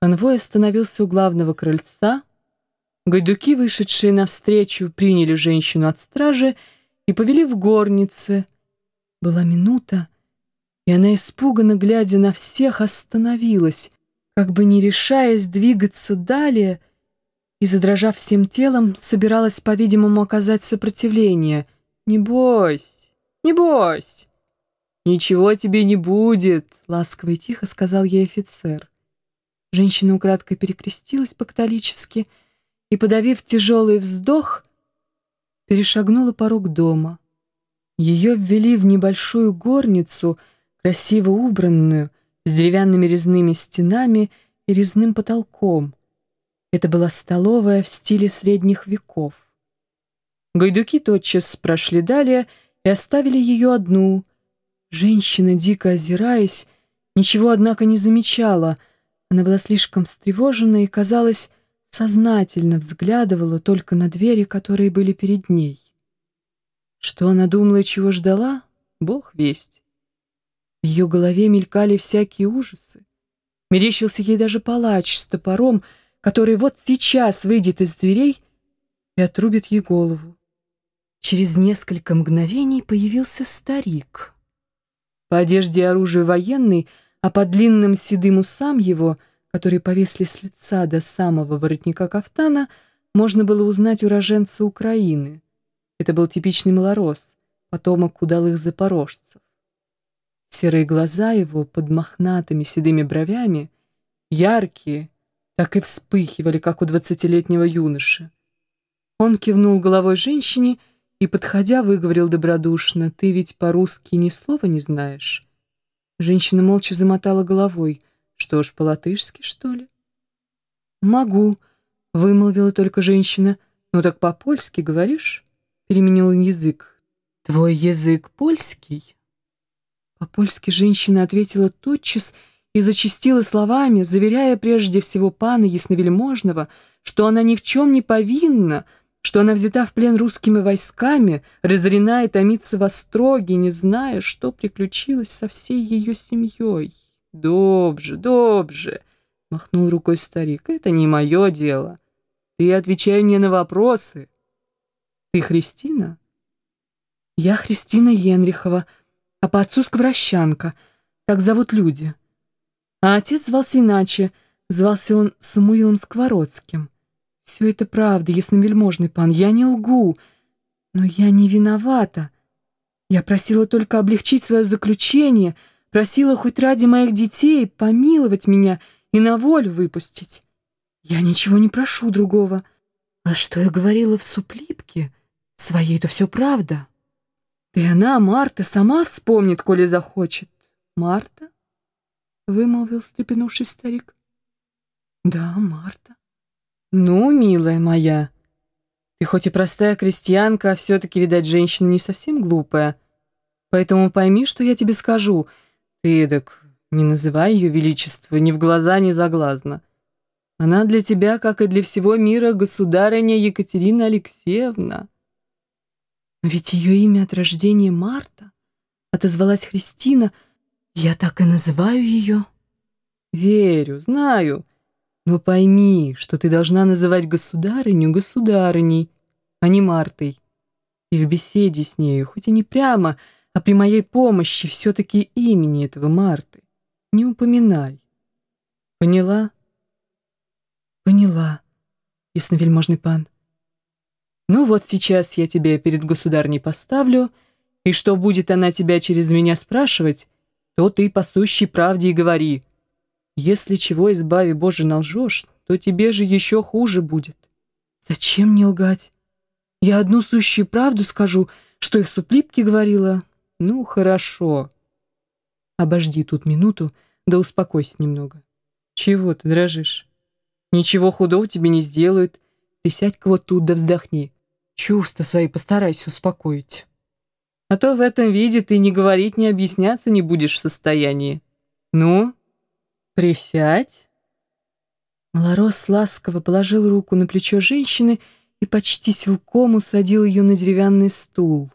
Конвой остановился у главного крыльца. Гайдуки, вышедшие навстречу, приняли женщину от стражи и повели в горнице. Была минута, и она, испуганно глядя на всех, остановилась, как бы не решаясь двигаться далее, и, задрожав всем телом, собиралась, по-видимому, оказать сопротивление. «Не бойся, не бойся!» «Ничего тебе не будет», — ласково и тихо сказал ей офицер. Женщина украдкой перекрестилась по-католически и, подавив тяжелый вздох, перешагнула порог дома. Ее ввели в небольшую горницу, красиво убранную, с деревянными резными стенами и резным потолком. Это была столовая в стиле средних веков. Гайдуки тотчас прошли далее и оставили ее одну. Женщина, дико озираясь, ничего, однако, не замечала — она была слишком встревожена и, казалось, сознательно взглядывала только на двери, которые были перед ней. Что она думала и чего ждала, бог весть. В ее голове мелькали всякие ужасы. Мерещился ей даже палач с топором, который вот сейчас выйдет из дверей и отрубит ей голову. Через несколько мгновений появился старик. По одежде и оружию военный — а по длинным седым усам его, которые повисли с лица до самого воротника кафтана, можно было узнать уроженца Украины. Это был типичный малорос, потомок удалых запорожцев. Серые глаза его под мохнатыми седыми бровями, яркие, так и вспыхивали, как у двадцатилетнего юноши. Он кивнул головой женщине и, подходя, выговорил добродушно, «Ты ведь по-русски ни слова не знаешь?» Женщина молча замотала головой. Что ж, по-латышски, что ли? «Могу», — вымолвила только женщина. «Ну так по-польски говоришь?» Переменил язык. «Твой язык польский?» По-польски женщина ответила тотчас и зачастила словами, заверяя прежде всего пана Ясновельможного, что она ни в чем не повинна, — что она взята в плен русскими войсками, разорена и томится в остроге, не зная, что приключилось со всей ее семьей. «Добже, добже!» — махнул рукой старик. «Это не мое дело. Ты отвечай мне на вопросы. Ты Христина?» «Я Христина Енрихова, а по отцу Скворощанка. Так зовут люди. А отец звался иначе, звался он Самуилом Сквородским». Все это правда, ясновельможный пан, я не лгу. Но я не виновата. Я просила только облегчить свое заключение, просила хоть ради моих детей помиловать меня и на волю выпустить. Я ничего не прошу другого. А что я говорила в суплипке? Своей-то все правда. Да и она, Марта, сама вспомнит, коли захочет. Марта? Вымолвил, встрепенувшись старик. Да, Марта. «Ну, милая моя, ты хоть и простая крестьянка, а все-таки, видать, женщина не совсем глупая. Поэтому пойми, что я тебе скажу. Ты, так не называй ее величество ни в глаза, ни заглазно. Она для тебя, как и для всего мира, государыня Екатерина Алексеевна». «Но ведь ее имя от рождения Марта», — отозвалась Христина, — «я так и называю ее». «Верю, знаю». Но пойми, что ты должна называть государыню государыней, а не Мартой. И в беседе с нею, хоть и не прямо, а при моей помощи, все-таки имени этого Марты не упоминай. Поняла? Поняла, ясновельможный пан. Ну вот сейчас я тебя перед государней поставлю, и что будет она тебя через меня спрашивать, то ты по сущей правде и говори — если чего, избави Боже, налжешь, то тебе же еще хуже будет. Зачем мне лгать? Я одну сущую правду скажу, что и в суплипке говорила. Ну, хорошо. Обожди тут минуту, да успокойся немного. Чего ты дрожишь? Ничего худого тебе не сделают. Ты сядь-ка вот тут да вздохни. Чувства свои постарайся успокоить. А то в этом виде ты ни говорить, ни объясняться не будешь в состоянии. Ну, «Присядь». Малорос ласково положил руку на плечо женщины и почти силком усадил ее на деревянный стул.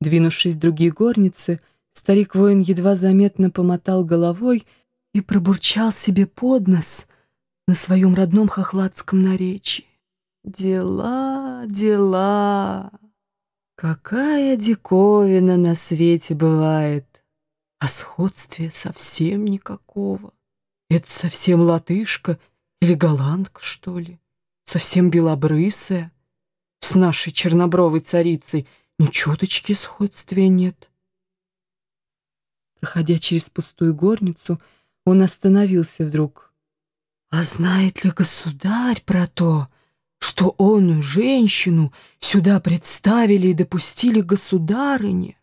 Двинувшись в другие горницы, старик-воин едва заметно помотал головой и пробурчал себе под нос, на своем родном хохладском наречии. Дела, дела. Какая диковина на свете бывает, а сходствия совсем никакого. Это совсем латышка или голландка, что ли? Совсем белобрысая. С нашей чернобровой царицей ни чуточки сходствия нет. Проходя через пустую горницу, он остановился вдруг. «А знает ли государь про то, что он женщину сюда представили и допустили государыне?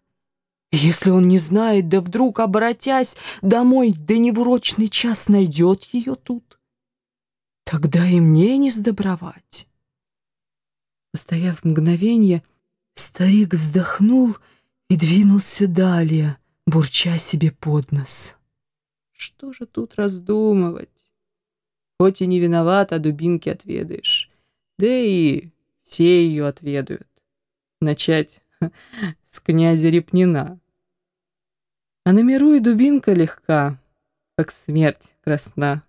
Если он не знает, да вдруг, обратясь домой, да неврочный час найдет ее тут, тогда и мне не сдобровать». Постояв мгновенье, старик вздохнул и двинулся далее, бурча себе под нос. Что же тут раздумывать? Хоть и не виноват, а дубинки отведаешь. Да и все ее отведают. Начать с князя Репнина. А на миру и дубинка легка, как смерть красна.